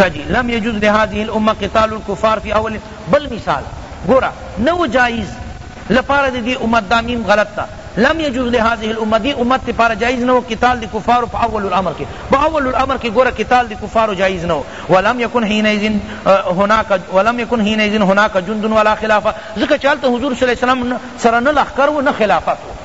شه جی لم یجوز لهذه الامه قتال الکفار فی اول بل مثال گورا نو جائز لپاره دی دی امت دا میم غلط تا لم یجوز لهذه الامه دی امت تی پار جائز نو قتال دی کفار په اول الامر کی په اول الامر کی گورا قتال دی کفار جائز نو ولم یکن حين اذن هناك ولم یکن حين اذن هناك جند ولا خلافه زکه چالت حضور صلی الله علیه وسلم سره نه لخر و نه خلافت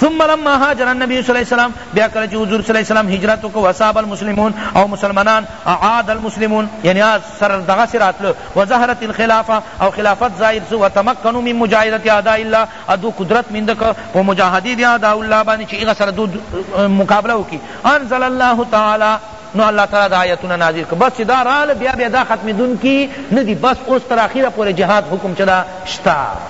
ثم لما هاجر النبي صلی الله علیه وسلم بیا کله چې حضور صلی الله علیه وسلم هجرت وکړ وصاب المسلمون او مسلمانان عاد المسلمون یعنی سر دغه سر اتل وظهرت الخلافه او خلافت ظاهر سو وتمكنوا من مجاهده اعداء الله ادو قدرت من دک په مجاهدی دی اعداء الله باندې چې هغه سره دو مقابله وکي انزل الله تعالی نو الله تعالی دا آیتونه نازل کړ بس دا رال بیا بیا دا ختم دن کی ندی بس اوس تر اخیره پورې جهاد حکم چدا شتا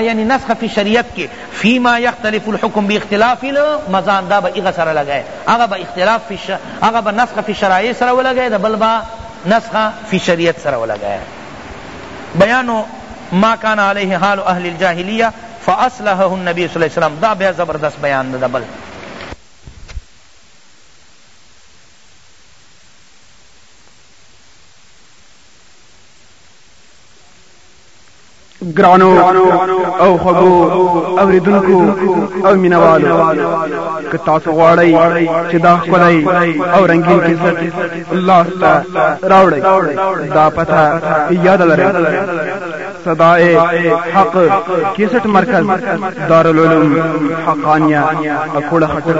یعنی نسخ فی شریعت کی فیما یختلف الحکم باختلاف المزان دا به هغه سره لګی هغه به اختلاف فی الش هغه به نسخ فی الشرائع سره ولګی دا بل به نسخ فی الشریعت سره ولګی بیان ما کان علیه حال اهل الجاهلیه فاصلحه النبی صلی الله علیه وسلم دا بیا زبردست بیان دا بل ګرانو او خبو اوریدونکو او مینوالو که تاسو غواړئ چې دا خولای او رنگین کیسټ لاس ته راوړئ دا پته یاد لرئ صدائے حق کیسٹ مرکز دارالعلوم حقانیہ اکوڑا خطر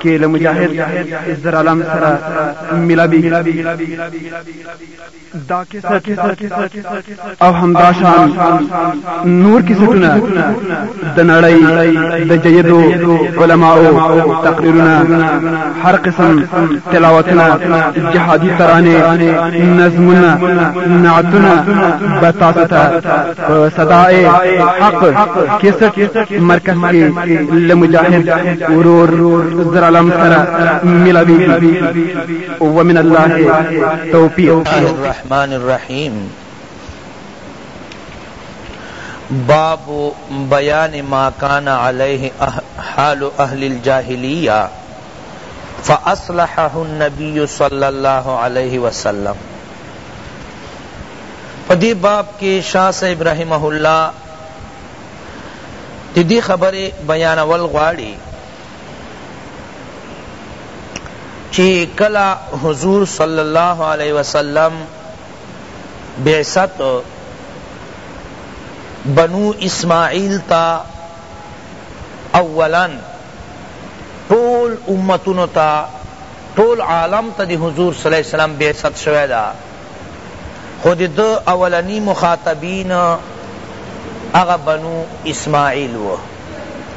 کیل مجاہد عزر علم سرا ملا بی دا کیسټ او همداشان نور کیسټونه د نړۍ د جیدو علماو تقریرونه هر قسم تلاوتونه جهادي ترانه نظمونه نعتونه به تاسو ته صداي حق کیسټ مرکز کې لمجاهد ورور زرالم سره ملاوي ومن الله توفیق الرحمن الرحیم باب بیان ما کان علیه حال اهل الجاهلیه فاصلحه النبی صلی اللہ علیہ وسلم پدی باب کے شاہ صاحب رحمہ اللہ دی خبر بیان والغواڑی چی کلا حضور صلی اللہ علیہ وسلم بعثت بنو اسماعیل تا اولا طول امتونو تا طول عالم تا دی حضور صلی اللہ علیہ وسلم بعثت شوی دا خود دو اولنی مخاطبین اغا بنو اسماعیل و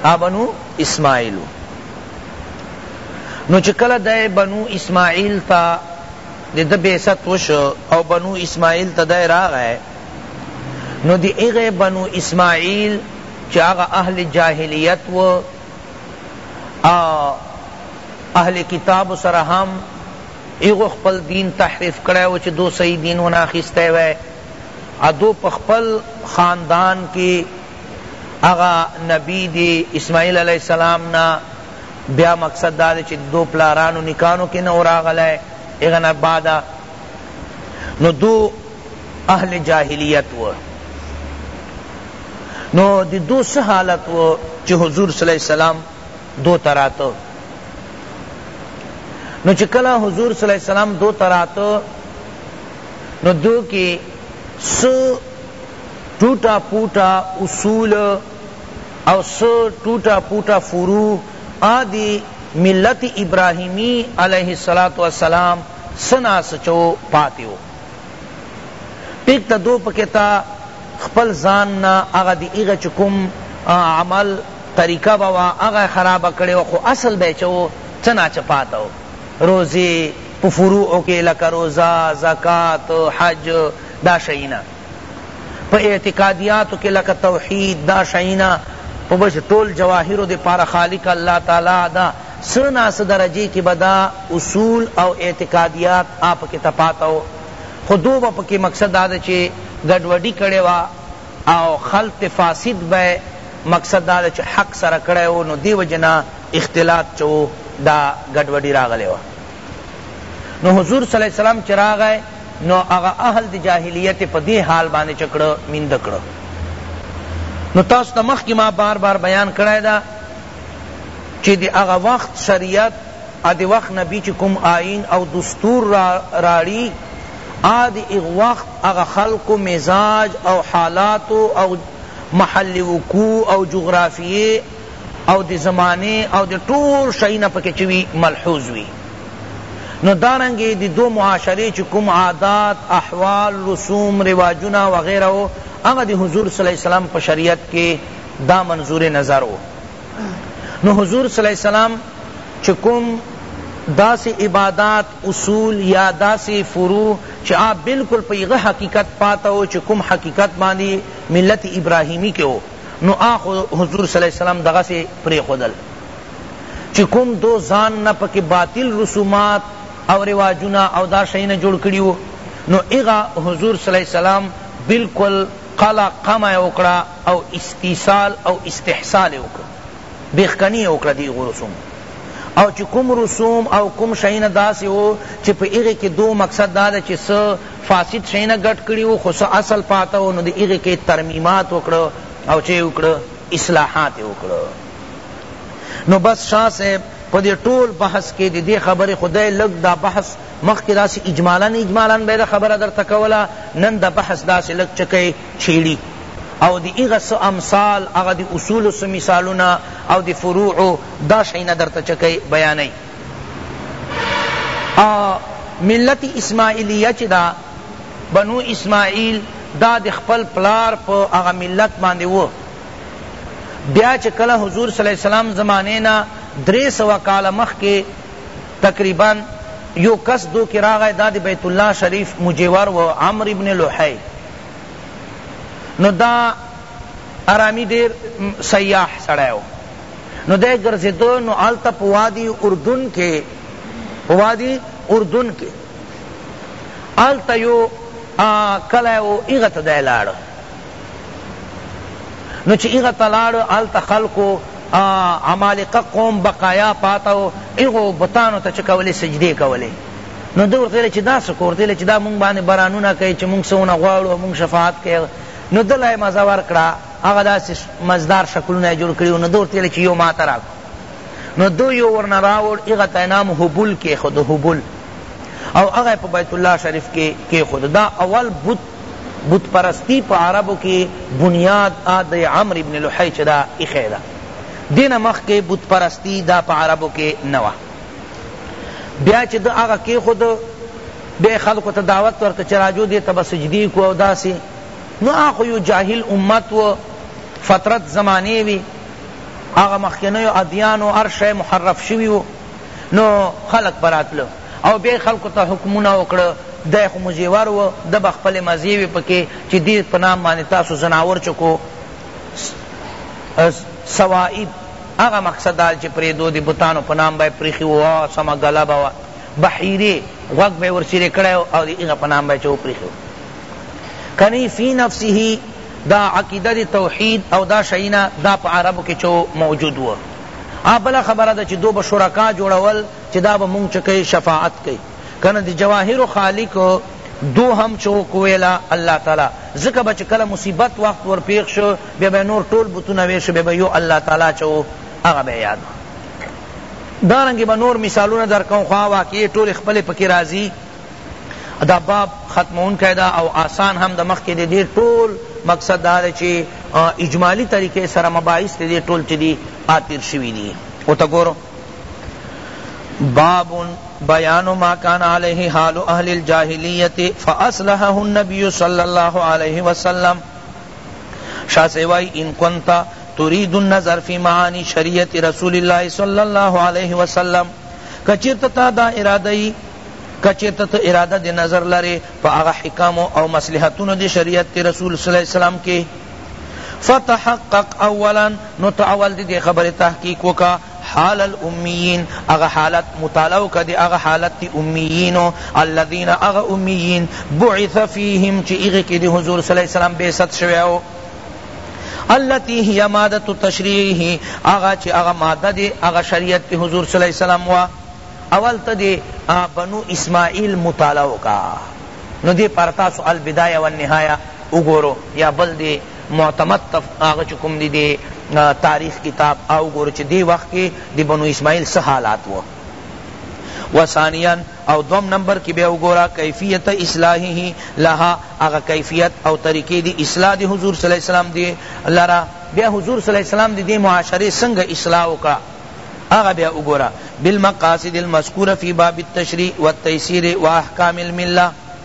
اغا بنو اسماعیل وو نو چې کله دی بنو اسماعیل ته د ده بعثت وشو او بنو اسماعیل ته دی راغی نو د هغه بنو اسماعیل چې هغه اهل جاهلیت و اهل کتاب سره هم ایغو خپل دین تحریف کړی و چې دو صحیح دین ونه اخیستی وی ادو په خپل خاندان کې هغه نبی دی اسماعیل علیہ السلام نا بیا مقصد دا دی چی دو پلارانو نکانو کی نو راغلی اغنا بعدا نو دو اهل جاهلیت و نو دی دو سه حالت و چی حضور صلی اللہ علیہ وسلم دو تراتو نو چی کلا حضور صلی اللہ علیہ وسلم دو تراتو نو دو کی سو ټوټه پوټه اصول او څه ټوټه پوټه فروع ئا د ملت ابراهیمی علیه السلام څه نا څه چه وو پاتی وو ټیک ته دو پکښې ته خپل ځان نه هغه د هغه چه کوم عمل طریقه به وه هغه خرابه کړې وه خو اصل به یې چه وو څه نا څه پاته وو روزې په فروعو کښې لکه روزه زکوة حج دا شیونه په اعتقادیاتو کې لکه توحید دا شیونه په بشپړ ټول جواهرو د پاره خالق الله تعالی ده څه نا څه درجې کې به دا اصول او اعتقادیات آ پکې تپاته و خو دوئ به پکې مقصد دا ده چې ګډوډي کړې وه او خلط فاسد به مقصد دا ده چې حق سره کړی و نو دې وجې نه اختلاط چه و دا ګډوډي راغلې وه نو حضور صلی الله علیه وسلم چه راغی نو هغه اهل د جاهلیت په دی حال باندې چه کړه مینده کړه نو تاسو ته مخکی ما بار بار بیان کړای دا چه دی هغه وخت شریعت ادی وقت نبی چی کم آئین او دستور را راڑی آدی اغ وقت اغا خلق و مزاج او حالات او محل وقوع او جغرافیه او د زمانې او د ټول شي نه پکې چه وي ملحوظ وي نو دارنګې د دو معاشرې چه کوم عادات احوال رسوم رواجونه وغیره وو هغه د حضور صلی الله علیه وسلم په شریعت کې دا منظور نظر وو نو حضور صلی الله علیه وسلم چه کوم داسی عبادات اصول یا داسی فروع چه آ بالکل پیغه حقیقت پاتا ہو چه کم حقیقت باندی ملت ابراہیمی کے ہو نو آ خو حضور صلی الله علیه وسلم دغسې پرېښودل چې کوم دو ځان نه پکې باطل رسومات او رواجونه او دا شیونه جوړ کړي وو نو هغه حضور صلی الله علیه وسلم بالکل قلع قمع یې وکړه او استیصال او استحصال یې وکړ بیخکنی یې وکړه دی هغو رسوم او چې کوم رسوم او کوم شیونه داسې وو چې په هغې کې دو مقصد دا ده چې څه فاسد شیونه ګډ کړي وو خو څه اصل پاته وو نو د هغې کې ترمیمات وکړه او چې یې وکړه اصلاحات یې وکړه نو بس شاه صاحب په دې ټول بحث کې د دې خبرې خدای لږ دا بحث مخکې داسې اجمالا اجمالا به دا خبره درته کوله نن دا بحث داسې لږ چکه چیړی او د هغه څه امثال هغه د اصولو څه مثالونه او د فروعو دا شیونه درته چه کړی بیانوی او ملت اسماعیلیه چه ده بنو اسماعیل دا د خپل پلار په هغه ملت باندې و بیا چه کله حضور صلی الله علیه وسلم زمانه نه درې سوه کاله مخکې تقریبا یو کس دو کې راغی دا د بیت الله شریف مجیور و عمرو بن لحی نو دا ارامی ډیر سیاح سړی و نو دی ګرځیدو نو هلته په وادی اردن کې په وادی اردن کې هلته یو کلی و هغه ته دی لاړ نو چې هغه ته لاړ هلته خلکو عمالقه قوم بقایا پاته و هغو بتانو ته چې کولې سجدې کولې نو ده ورته ویل چې دا څه کور دی چې دا مونږ باندې برانونه کوي چې مونږ څه ونه غواړو مونږ شفاعت کوي نو ده له مزه ورکړه هغه داسې مزدار شکلونه یې جوړ کړي نو ده ورته ویل چې یو ماته راکړه نو دو یو ورنه راوړ هغه ته نام هبل کېښود هبل او هغه په بیت الله شریف کې کېښود دا اول بت بت پرستی په عربو کې بنیاد د عمرو بن لحی چې دا ایښی ده دینه مخکې بت پرستی دا په عربو کې نه وه بیا چې ده هغه کېښود بیا یې خلکو ته دعوت ورکړ چې راجو دې ته به سجدې کو او داسې نو هغه خو یو جاهل امت و فترت زمانې وي هغه مخکنیو ادیانو هر شی محرف شوي و نو خلق براتلو او بیا خلکو ته حکمونه وکړه دی خو مزیور و د به خپلې مزې وې پکې چې دې په نام باندې تاسو ځناور چکو سوائب هغه مقصد دا چې پرېدو د بتانو په نام به یې پرېښي و او سمه ګله به وه بحیرې غوږ به یې ورسیرې کړی او د هغه په نام به یې چې وپرېښي و کنی فی نفسه دا عقیده د توحید او دا شینا دا په عربو کې چو موجود و ا بل خبره ده چې دو به شرکا جوړول چې دا به مونږ چکه شفاعت کوي کنه د جواهر خالق دو هم چو کویلا الله تعالی زکه بچ کله مصیبت وخت ور پیښ شو بیا به نور ټول بتونه ویل شو بیا به یو الله تعالی چې و هغه به یاد دارنګې به نور مثالونه در کوم خو هغه واقعې ټولې خپلې پکې راځي دا باب ختمون کیدا او آسان هم د مخ کې دې دې ټول مقصد دا دی چې اجمالی طریقې سره مباحث دې ټول چې دي آتیر شوي دي او ته ګورو باب بیان ما کان علیه حال اهل الجاهلیت فاصلحه النبی صلی الله علیه وسلم شاہ سے وائی ان کنت تريد النظر في معاني شريعت رسول الله صلى الله عليه وسلم کچرت تا دا اراده ای کچرت تا اراده دی نظر لرے پا اغا حکام او مصلحتون دی شریعت تی رسول صلی اللہ علیہ وسلم کی فتحقق اولا نو تعول دی دی خبر تحقیق وکا حال الامیین هغه حالت مطالعه وکړه دی هغه حالت دی امیینو الذین هغه امیین بعث فیهم چی هغه کی دی حضور صلی الله علیه وسلم بعثت شوی او التي هي ماده التشريع اغا چ اغا ماده دی اغا شریعت کی حضور صلی اللہ علیہ وسلم وا اول تا دی بنو اسماعیل مطالعہ کا نو دی پرتا سو البدایہ والنہایہ وګورو یا بل دی معتمد تف هغه چه کوم دی دی تاریخ کتاب او ګور چه دی وخت کی دی بنو اسماعیل سه حالات و و ثانیا او دوم نمبر کی بیا وګورا کیفیت اصلاحه لها هغه کیفیت او طریقې دی اصلاح دی حضور صلی الله علیه وسلم دی لرا بیا حضور صلی الله علیه وسلم دی دی معاشره څنګه اصلاح وکړه هغه بیا وګورا بالمقاصد المذکوره فی باب التشریع والتیسیر واحکام الملہ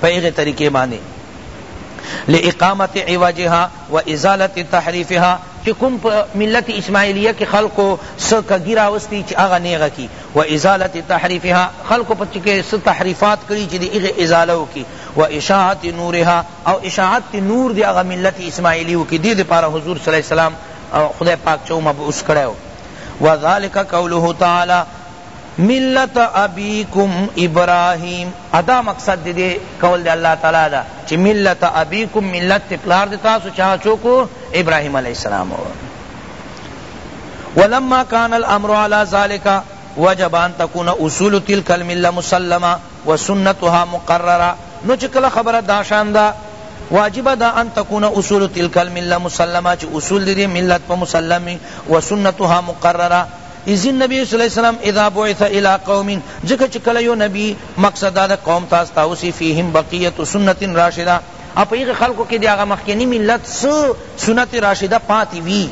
په هغې طریقې باندې لاقامة عوجها و ازالة تحریفها چی کوم په ملت اسماعیلیه کی خلقو څه کږی راوستی چی هغه نیغه کی و ازالة تحریفها خلقو په کی څه تحریفات کړی چی دی هغی ازاله وکی و اشاعة نورها او اشاعت دی نور دی هغه ملت اسماعیلیه کی دی لپاره حضور صلی الله علیه وسلم خدای پاک چو مبعوث کړی و ذلک قوله تعالی ملت ابیکم ابراهیم ادا مقصد دی دی قول دی الله تعالی دا چی ملت ابیکم ملت تی پلار دی تاسو چا چوکو ابراهیم علیہ السلام ولما کان الامر علی ذالک وجب ان تکون اصول تلک الملہ مسلمہ وسنتها مقررہ نو چی کلا خبر دا شان دا واجب دا ان تکون اصول تلک الملہ مسلمہ چی اصول دی دی ملت پا مسلمی وسنتها مقررہ اذ النبی صلی الله علیه وسلم اذا بعث الی قوم ځکه چې کله یو نبی مقصد دا د قوم ته استاوسی فیهم بقیت سنت راشده اپ یې خلکو کې دی هغه مخکنی ملت سنت راشده پاتې وی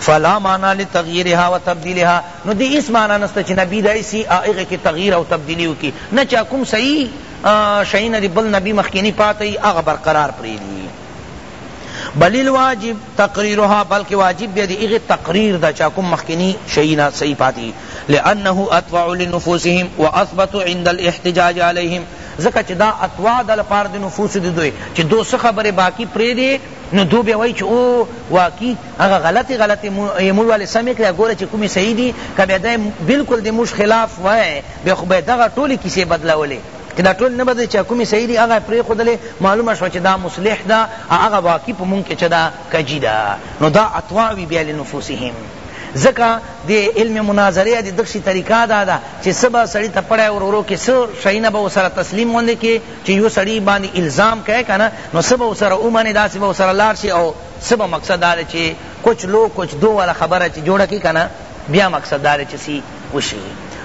فلا معنی لتغییرها و تبدیلها نو دی اس معنی نسته چې نبی دای سی هغه کې تغییر او تبدیلی وکي نه چا کوم صحیح شین دی بل نبی مخکینی پاتې هغه برقرار پریدي بل الواجب تقریرها بلکہ واجب بیا دی اغی تقریر دا چاکم مخکنی شئینا صحیح پاتی لانه اتوع لنفوسهم واثبت عند الاحتجاج علیہم زکا چی دا اتوع دا لپار دی نفوس دی دوی چی دو سخ بر باقی پری دی نو دو بیا وای چی او واقعی هغه غلط غلط مول والے سمې کړه ګوره چې کومې صحیح دي کبه دا بالکل د موږ خلاف وای به خو به دغه ټولی کیسې بدلولې که دا ټول نه بدلی چا کومی صحیح دی هغه پریخودلی معلومه شوه چه دا مصلح ده او هغه واقعی په مونږ کی چه دا کجی ده نو دا اطواع وی بیا لنفوسهم ځکه د علم مناظره د دغسی طریقه دا ده چه څه به سړی ته پړی ور ورو کی څه شی نه به ورسره تسلیم غوندی کی چه یو سړی باندی الزام کوي کنه نو څه به ورسره ومنی داسی به ورسره لاړ شی او څه به مقصد دا ده چه کچ لو کچ دو والا خبره چه جوړه کی کنه بیا مقصد دا ده چه سی وشی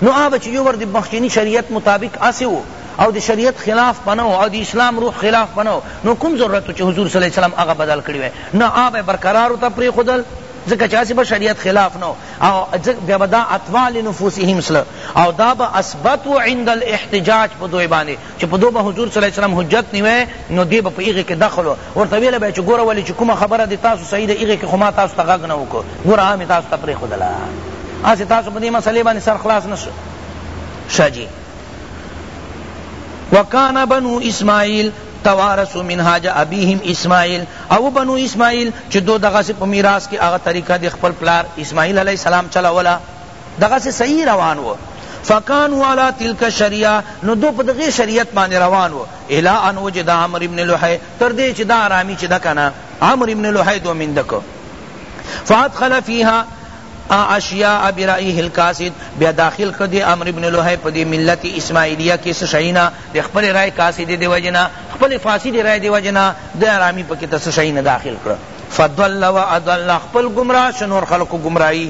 نو هغه چی یو ور د مخکنی شریعت مطابق هسی وو او د شریعت خلاف په نه وو او د اسلام روح خلاف په نه وو نو کوم ضرورت وو چی حضور صلی الله علیه وسلم هغه بدل کړی وای نه هغه به برقرار ورته پریښودل ځکه چی هسی به شریعت خلاف نه وو او بیا به دا اتباع لنفوسهم سله او دا به اثبت وو عند الاحتجاج په دوی باندی چې په دوی به حضور صلی الله علیه وسلم حجت نیوه نو دی به په هغې کې دخل و ورته ویله به یې چې ګوره ولې چې کومه خبره د تاسو صحیح ده هغې کې خو ما تاسو ته غږ نه وکړو ګوره هغه مې تاسو ته پرېښودله هسې تاسو په دې مسئلې باندې سر خلاص نه شه جی وکان بنو اسماعیل توارثوا منهاج ابيهم اسماعيل او بنو اسماعيل چې دو دغه په میراث کې هغه طریقه د خپل پلار اسماعیل علیه السلام چلاوله دغسې صحیح روان وو فکانوا علی تلک الشریعه نو دو په دغې شریعت باندې روان وو الی ان وجد عمرو بن لحی تر دې چې دا حرامي چې ده که نه عمرو بن لحی دو مینده کو فادخل فیها اشیاء برائیه القاصد بیا داخل کړ دی امر ابن لوحی په دی ملت اسماعیلیه کې څه شینا د خپل رائے قاصد دی وجنا خپل فاسد رائے دی وجنا د ارامی په کې څه شینا داخل کړ فضل و اضل خپل گمراه شنور خلق گمراهی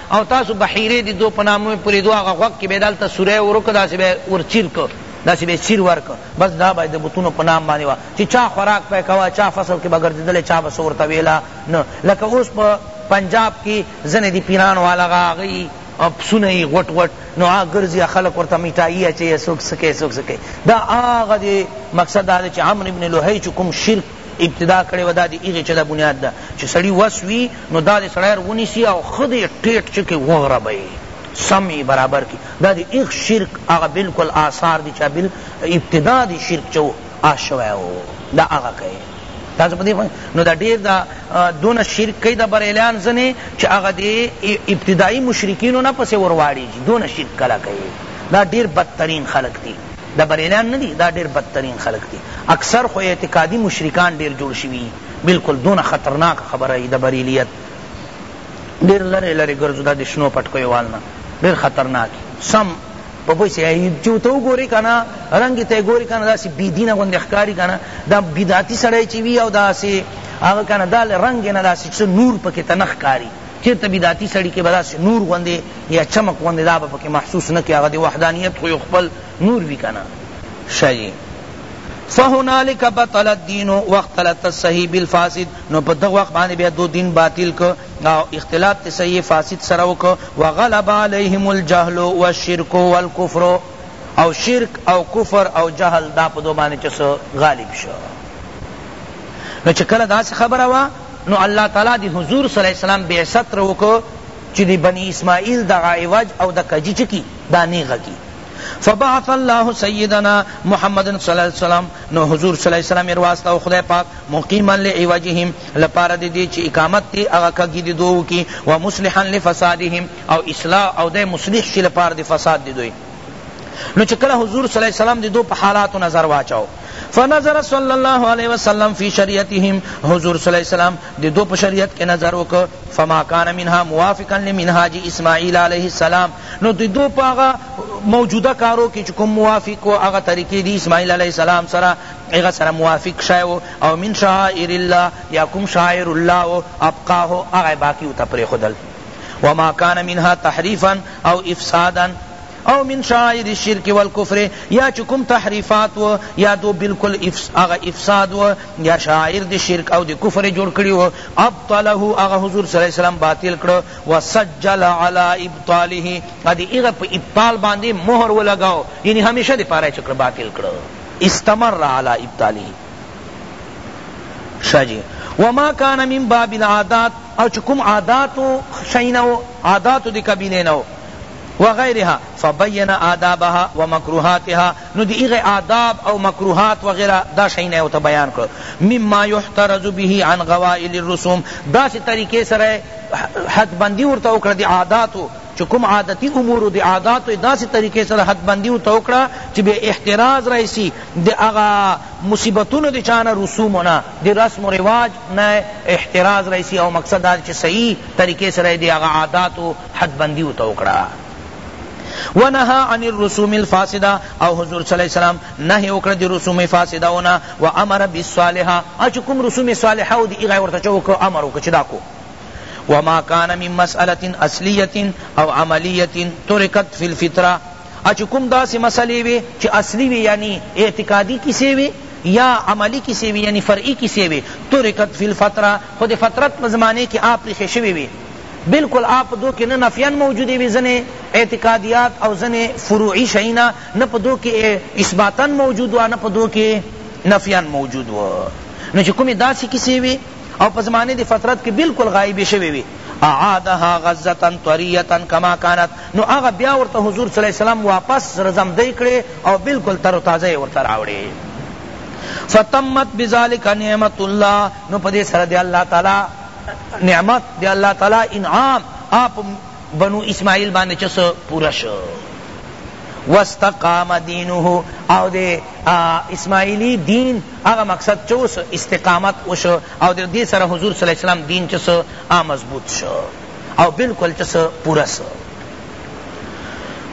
او تاسو بحیرې دي دو په نامه مې پرېدو هغه غوږ کې به یې دالته سوری ورو کړ داسې به یې ور چیر کړ داسې به یې چیر ورکړ بس دا به یې د بتونو په نام باندې وه چې چا خوراک پرې کاوه چا فصل کې به ګرځېدلی چا به څه ورته ویله نه لکه اوس په پنجاب کې ځنې دي پیران واله هغه هغوی پسونه یي غوټ غوټ نو هغه ګرځي خلک ورته مټایي اچوي څوک څه کوي څوک څه کوي دا هغه دی مقصد دا دی چې عمرو بن لحی چې کوم شرک ابتدا کړې وه دا د هغې چې دا بنیاد ده چې سړي وس وي نو دا د سړی ونیسي او ښه دی ټیټ چې کې وغربوي سم یې برابر کړي دا د هغ شرک هغه بالکل آثار دي چې بل ابتدا د شرک چې و هغه شوی و دا هغه کوي تاسو په دې پوه نو دا ډېر دا دونه شرک کوي د بریلیان ځنې چې هغه د ابتدایي مشرکینو نه پسې ورواړېږي دونه شرک کله کوي دا ډېر بدترین خلک دي دا بریلیان نه دی دا ډیر بدترین خلق دی اکثر خو اعتقادی مشرکان ډیر جوړ شوی بلکل دونه خطرناک خبره یی دا بریلیت ډیر لری لری ګرځو دا د شنو پټکیو وال نه ډیر خطرناک سم په پوه شئ چې ته وګورې که نه رنګ یې ته یې ګورې که نه داسې بېدینه غوندې ښکاري که نه دا بدعتي سړی چې وي او داسې هغه که نه دا رنګ یې نه داسې څه نور پکې ته نه ښکاري چېرته بدعتي سړي کې به داسې نور غوندې یا چمک غوندې دا به پکې محسوس نه کړې، هغه د وحدانیت خو یو خپل نور وي کنه شه جي. فهنالک بطل الدین واختلط الصحیح بالفاسد نو په دغه وخت باندې بیا دو دین باطل کو او اختلاط ته صحیح فاسد سره وکړو وغلب علیهم الجهل والشرک والکفر او شرک او کفر او جهل دا په دو باندې چس غالب شو نو چې کله داسې خبره وه نو الله تعالی د حضور صلی الله علیه وسلم بعثت ترې وکړ چی د بنی اسماعیل دغه عوج او د کجی چه کی دا نیغه کی فبعث الله سیدنا محمد صلی اللہ علیہ وسلم نو حضور صلی اللہ علیہ وسلم ارواست او خدای پاک مقیما لعوجهم لپاره دی دی چی اقامت تی اغا کگی دی دو کی ومصلحا لفسادهم او اصلاح او دی مصلح شی لپاره دی فساد دی دوی نو چې کله حضور صلی الله علیه وسلم د دو په حالاتو نظر واچاو فنظر صلی الله علیه وسلم فی شریعتهم حضور صلی الله علیه وسلم د دو په شریعت کې نظر وک فما کان منها موافقا لمنهاج اسماعیل علیه السلام نو د دو په هغه موجوده کارو کې کوم موافق او هغه طریقې دی اسماعیل علیه السلام سره هغه سره موافق شایو او من شعائر الله یا کوم شاعر الله او ابقاه هغه باقی او تپری خدل وما کان منها تحریفا او افسادا او من شعائر الشرک والکفر یا چکم تحریفات و یا دو بالکل اغا افساد و یا شعائر دی شرک او دی کفر جوړ کړی و ابطله اغا حضور صلی اللہ علیہ وسلم باطل کړو وسجل علی ابطاله ادی اغا په ابطال باندې مہر ولګاو یعنی همیشه دی پاره چکړه باطل کړو استمر علی ابطاله شاجی وما کان من باب العادات او چه کوم عادات و شی نه وو عادات د قبیلې نه وو وغیرها فبین آدابها ومکروهاتها نو د هغه آداب او مکروهات وغیره دا شی نه ورته بیان کړو مما یحترز به عن غوائل الرسوم داسې طریقې سره حد بندی ورته وکړه د عاداتو چه کوم عادتی امور دی عادات داسی طریقے سره حد بندی تو وکړه چې به احتراز رئیسی دی هغه مصیبتونو دی چانه رسومونه دی رسم و رواج نه احتراز راشی او مقصد دا چه صحیح طریقه سره دی هغه عاداتو حد بندی ورته وکړه ونهی عن الرسوم الفاسده او حضور صلی الله علیه وسلم نهی وکړه دی رسوم فاسده ونا وامر بالصالحه او چه کوم رسوم صالحه دی هغه ورته چه وکړه امر وکړه چه دا کو وما کان من مسئلة اصلیة او عملیة ترکت فی الفطرة ا چې کوم داسې مسئلې وې چې اصلي وې یعنی اعتقادي کیسې وې یا عملي کیسې وې یعنی فرعي کیسې وې ترکت فی الفترة خو د فترت په زمانه کې آ پریښې شوې وې بلکل آ په دو کې نه نفیا موجودې وې ځنې اعتقادیات او ځنې فروعي شیونه نه په دو کې اثباتا موجود وه نه په دو کې نفیا موجود وه نو چې کومې داسې کیسې وې او په زمانه د فترت کې بلکل غایبې شوې وې اعادها غزة طریة کما کانت نو هغه بیا ورته حضور صلی الله علیه وسلم واپس رزمدی کړی او بالکل تر و تازه یې ورته راوړی فتمت بذلک نعمت الله نو پدې سره دی الله تعالی نعمت دی الله تعالی انعام آپ بنو اسماعیل باندې چس پورا شو واستقام دینه او دے اسماعیلی دین اغا مقصد چوس استقامت وشو او دے سر حضور صلی اللہ علیہ وسلم دین چس آمضبوط شو او بالکل چه سه پورا سه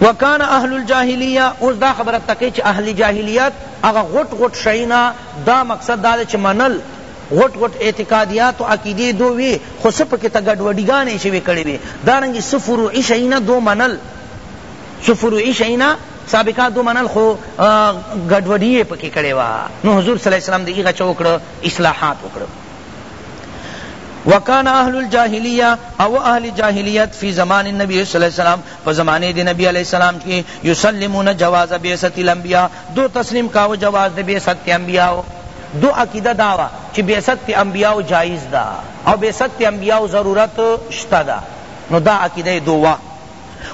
وکان اهل الجاهلیه اوس دا خبره تکي چې اهل جاهلیت هغه غټ غټ شینا دا مقصد دا چې منل غټ غټ اعتقادیات او عقیده دو وی خو سپ کې ته ګډوډیګانې شوی کړي وی دا رنګ سفرو عشینا دو منل سفرو عشینا سابقا دو منل خو ګډوډی پکې کړي وا نو حضور صلی الله علیه وسلم دغه چوکړه اصلاحات وکړه وکان اهل الجاهلیه او اهل جاهلیت فی زمان النبی صلی الله علیه وسلم په زمانه دی نبی علیہ السلام کی یسلمون جواز بعثت الانبیاء دو تسلیم کاو جواز دی بعثت انبیاء دو عقیده داوا چې بعثت انبیاء جایز دا او بعثت انبیاء ضرورت شته دا نو دا عقیده دوه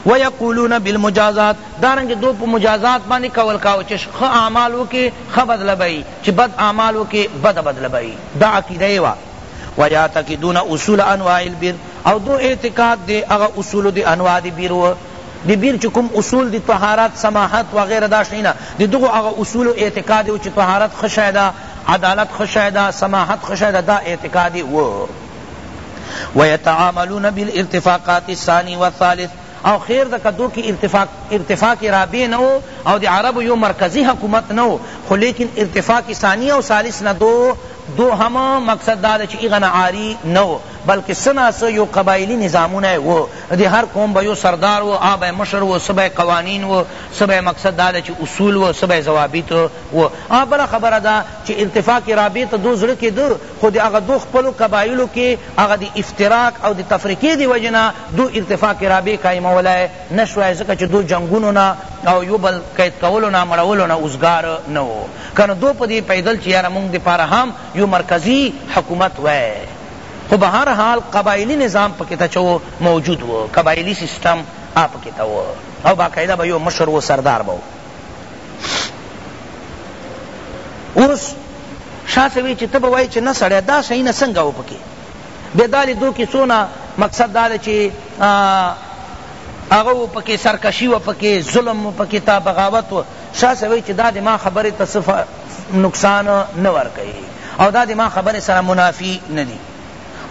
ويقولون بالمجازات دارنګه دوئ په مجازات باندې قول کاوه چه ښه اعمال وکړي ښه بدله به وي چه بد اعمال وکړي بده بدله به وي دا عقیده یې وه ويعتقدون اصول انواع البر او دوئ اعتقاد دې هغه اصولو د انواع د بر وه د بر چه کوم اصول دی طهارت سماحت وغیره دا شی نه د دغو هغه اصولو اعتقاد یې وه چه طهارت ښه شی ده عدالت ښه شی ده سماحت ښه شی ده دا اعتقاد یې وه ويتعاملون بالارتفاقات الثاني والثالث او خیر د کدو کی ارتفاق ارتفاق رابع نه او او د عرب یو مرکزی حکومت نه خو لیکن ارتفاق ثانی او ثالث نه دو دو هم مقصد دا چې ایغه نه عاری نه بلکې سنا سه یو قبایلی نظامونه و د هر قوم به یو سردار و آب مشر و سبه قوانین و سبه مقصد دا چې اصول و سبه ضوابط و آ بل خبره دا چې ارتفاق رابع ته دو زړه کې دو خو د هغه دو خپلو قبایلو کی هغه د افتراق او د تفرقی دی وجی نه دو ارتفاق رابع قایمولای نه شوای ځکه چه دو جنګونو نه او یو بل قید کولو نه مړولو نه اوزګار نه وو کنه دو په دی پوهیدل چه یاره مونږ د پاره هم یو مرکزی حکومت وای خو به هر حال قبایلی نظام پکی ته چه موجود وو قبایلی سیستم هغه پکی ته وو او باقاعده به یو مشر وو سردار به وو. اوس شاه سوی چې ته به وایې چې نه سړی دا شیونه څنګه و پکې بیا دا لیدو کیسو نه مقصد دا ده چې هغه و پکې سرکشي و پکې ظلم و پکې تا بغاوت و شاه سوی چې دا د ما خبرې ته څه نقصان نه ورکوي او دا د ما خبرې سره منافي نه دي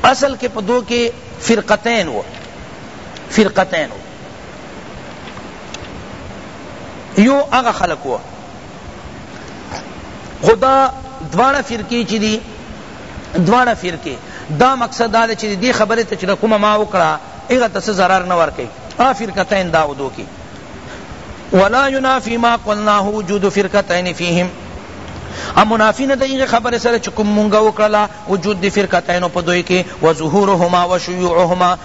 اصل کې په دو کې فرقتین و فرقتین و يو هغه خلق وه خو دا دواړه فرقې چي دي دواړه فرقې دا مقصد دا دی چي دې خبرې ته چي کومه ما وکړه هغه ته څه ضرر نه ورکوي آ فرقتين دا ودو کې ولا ينافي ما قلناه وجود فرقتين فيهم ام منافی نه دغه خبره سره چکم مونږه وکړه وجود دی فرقتینو په دوی کې و ظهورهما و شیوعهما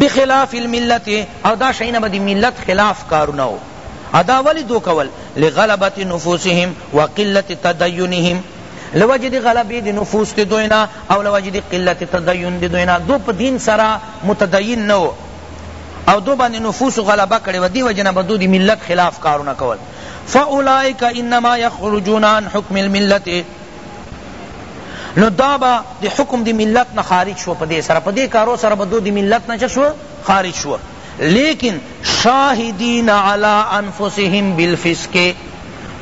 بخلاف الملت او دا شیونه به د ملت خلاف کارونه وو دا ولی دو کول لغلبت نفوسهم وقلت تدینهم لوجه دی غلبی دی نفوس دی دوینا او لوجه دی قلت تدین دی دوینا دو پا دین سرا متدین نو او دو باندې نفوس غلبه کړي و دی وجنه بدو دی ملت خلاف کارونه کول فاولئک انما یخرجون عن حکم الملت نو دا با دی حکم دی ملت نه خارج شو پدی سره پدی کارو سره بدو دی ملت نه چشو خارج شو لیکن شاہدین علی انفسهم بالفسق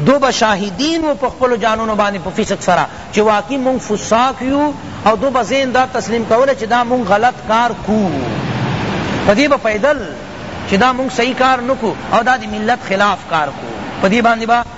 دو با شاہدین و پخپل جانونو باندې په فسق سره چې واقعي مونږ فساق یو او دو با زین دا تسلیم کوله چې دا مونږ غلط کار کو پدی با پیدل چې دا مونږ صحیح کار نکو او دا دی ملت خلاف کار کو پدی باندې با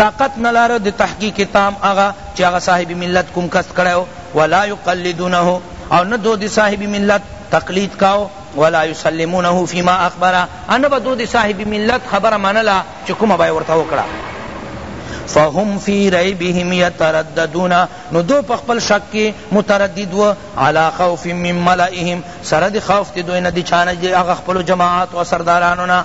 طاقت نلاره د تحقیق تام هغه چی هغه صاحب ملت کوم کس کړو ولا یقلدونه او نه دو دی صاحب ملت تقلید کاو ولا یسلمونه فیما اخبره انا با دو دی صاحب ملت خبر منلا چی کوم بای ورته وکړه فهم فی ریبهم یترددون نو دو پخپل شک کی متردد و علا خوف من ملئهم سرد خوف تی دوی ندی چانج دی اغا خپل جماعات و سردارانونا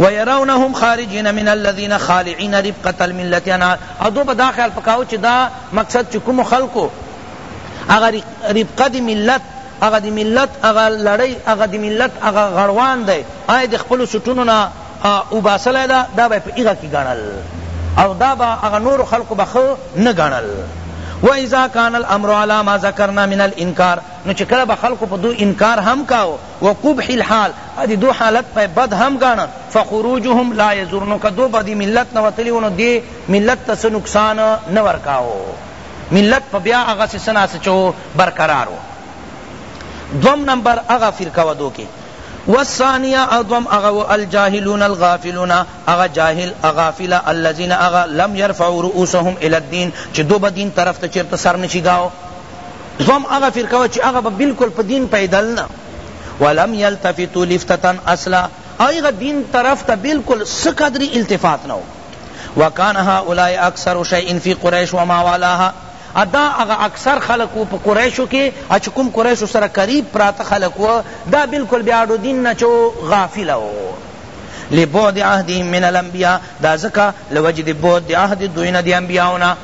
ويرونهم خارجين من الذين خالعين ربقة الملة عنها او دو به دا خیال په کاؤ چی دا مقصد چی کومو خلقو اغا ربقة دی ملت اغا دی ملت اغا لڑی اغا دی ملت اغا غړوان دی آئے دی خپلو سټونو نا اوباسلی دا دا به په ایغا کی ګڼل او دا با اغا نورو خلقو به خو نه ګڼل و اذا کان الامر علی ما ذکرنا من الانکار نو چې کله به خلقو په دو انکار هم کاو وقبح الحال ادی دو حالت پای بد هم ګاڼه فخروجهم لا یضر نو که دو بدی ملت نه وتلی و نو دی ملت ته څه نقصان نه ورکاوه ملت په بیا هغسی څه ناڅه چه و برقرار و دوم نمبر هغه فرقه وه دو کی والثانیه او دوم هغه و الجاهلون الغافلون هغه جاهل غافل الذین هغه لم يرفعوا رؤوسهم الی الدین چه دو به دین طرف ته چرته سر نشی ګاو دوهم هغه فرقه وه چی هغه به بلکل په دین پوهیدل نه ولم یلتفتو لفتتا اصلا او هغه دین طرف ته بلکل څه قدری التفات نه وو وکان هؤلاء اکثر شیء فی قریش وما والاها ادا هغه اکثر خلق وو په قریشو کې چې کوم قریشو سره قریب پراته خلق وو دا بلکل بیا د دین نه چو غافل وو لبعد عهدهم من الانبیاء دا ځکه لوجد بعد عهد دوی نه د انبیاءونه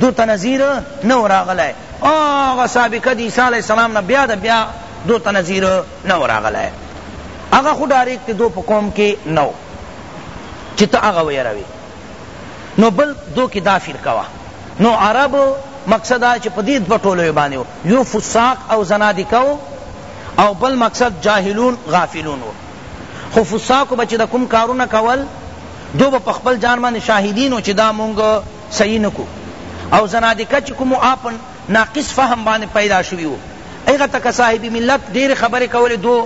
دوی ته نذیر نه و راغلی هغه سابقه د عیسی علیه السلام نه بیا د بیا دوی ته نذیر نه و راغلی هغه خو ډایرکټ دوی په قوم کې نه و چې ته هغه ویروې نو بل دوی کې دا فرقه وه نو عرب مقصد دا چې په دې دوه ټولو باندې و یو فساق او زنادقه و او بل مقصد جاهلون غافلون و خو فساقو به چې د کوم کارونه کول دو به په خپل جان باندې شاهدینو چې دا مونږ صحیح نه کو او زنادکه چی کومو هغه په ناقص فهم باندی پیدا شوی وو هغه ته که صاحب ملت ډیری خبری کولی دو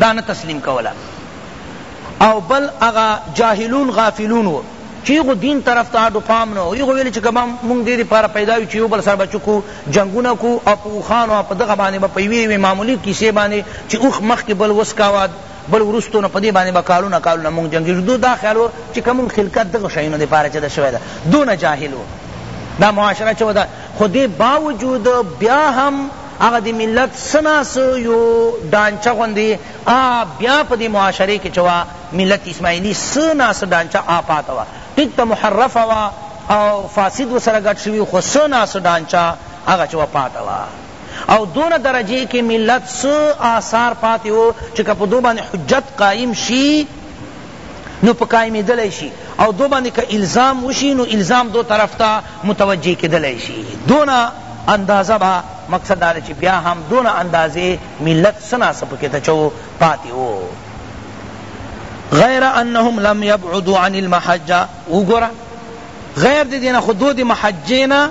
دا نه تسلیم کوله او بل هغه جاهلون غافلون وو چی هغو دین طرف ته هډو پام نه وو هغو ویل چی که به مونږ دی لپاره پیدا یو چی یو بل سره به چکو جنګونه کو او په اوښانو او په دغه باندی به په یوی یوی معمولی کیسه باندی چی اوښ مخکی بل وسکاوه بل وروسته نو په دې باندې به کالونه کالونه مونږ جنګېږو دوی دا خیال و چې که مونږ خلقت دغو شیونو دپاره چېرته شوی ده دونه جاهل و دا معاشره چې وه خو دې باوجود بیا هم هغه د ملت څه نا څه یو ډانچه غوندې بیا په دې معاشرې کې چې وه ملت اسماعیلي څه نا څه ډانچه پاته وه ټیک ته محرفه وه او فاسد ورسره ګډ شوي خو څه نا څه ډانچه هغه چې وه پاته وه او دونه درجه کې ملت څه آثار پاتې وو چې که په دو باندې حجت قائم شي نو په قائمېدلی شي او دو باندې که الزام وشي نو الزام دو طرف ته متوجه کېدلی شي دونه اندازه به مقصد دا چې بیا هم دونه اندازې ملت څه ناڅه پکې ته چو پاتې وو غیر انهم لم یبعدوا عن المحجه وګوره غیر دې دینه خود دې محجینا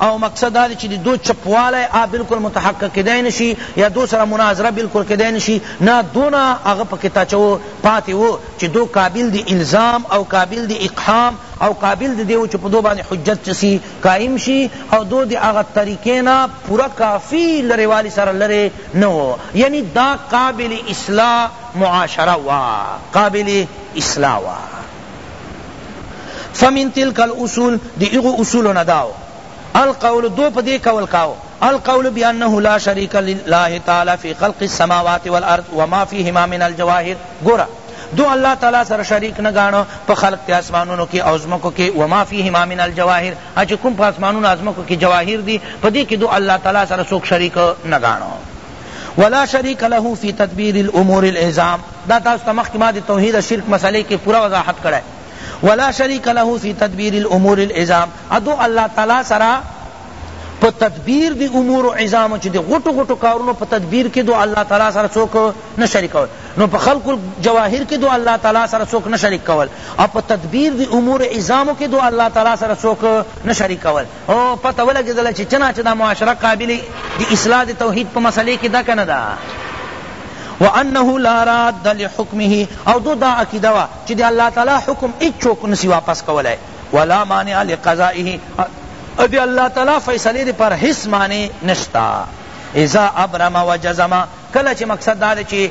او مقصد دا دی چی د دو چپ والی آ بلکل متحقق کیدای نشی یا دو سره مناظره بلکل کیدای نشی نا دونه هغه په کتاچو پاتی وو چی دو قابل د الزام او قابل د اقحام او قابل د دی وو چی په دو باندی حجت چه سی قایم شی او دو د هغه طریقی نه پورا کافی لری والی سره لری نه وو یعنی دا قابل اصلاح معاشره وه قابل اصلاح وه. فمن تلک الاصول دی اغو اصول نداو القول دو پا دی قول کاو القول بانه لا شریک لله تعالی فی خلق السماوات والارض وما فیهما من الجواهر گورا دو اللہ تعالی سر شریک نہ گانو پا خلق تے آسمانونو کی اوزمکو کی وما فیہما من الجواہر اچ کم پا آسمانونو آزمکو کی جواہر دی پدی کی دو اللہ تعالی سر سوک شریک نہ گانو ولا شریک له فی تدبیر الامور العظام دا تاسو ته مخکې ما د توحید شرک مسئلې کې پورا وضاحت کړی ولا شریک له فی تدبیر الامور العظام ادو الله تعالی سره په تدبیر دی امور عظام چې د غټو غټو کارونو په تدبیر کې دو الله تعالی سره څوک نه شریک کول نو په خلق جواهر کې دو الله تعالی سره څوک نه شریک کول او په تدبیر دی امور عظام کې دو الله تعالی سره څوک نه شریک کول او پته ولګیدله چی چنانچه دا معاشره قابل د اصلاح د توحید په مسئله کی ده کنه ده وانه لا راد لحکمه او دو دا عقیده وا چی د الله تعالی حکم هیڅ چوک نسی واپس کولای ولا مانع لقضائه او د الله تعالی فیصله دی پر هیڅ معنی نشتا اذا ابرم وجزم کله چی مقصد دا چی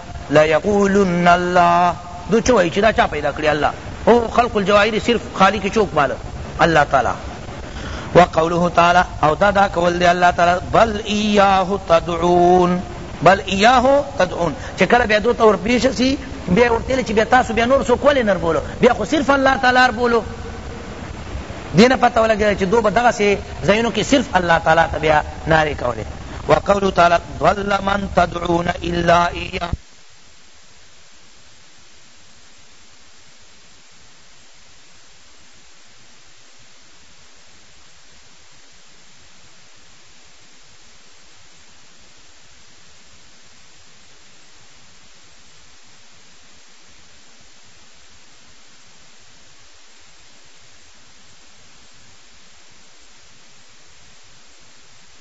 لیقولن الله دوی چه وایی چه دا چا پیدا کړی الله هو خلق الجواهر صرف خالق چوک باله الله تعالی وقوله تعالی او دا دا کول دی الله تعالی بل ایاه تدعون بل ایاه تدعون چه کله بیا دوتا ور پیش سی بیا ورتیل چه بیا تاسو بیا نور سوک ولی نر بولو بیا خو صرف الله تعالی ر بولو دین پتہ ولګی چه دو بدغه سی زینو کی صرف الله تعالی تبیا ناری کولی وقوله تعالی ضل من تدعون الا اياه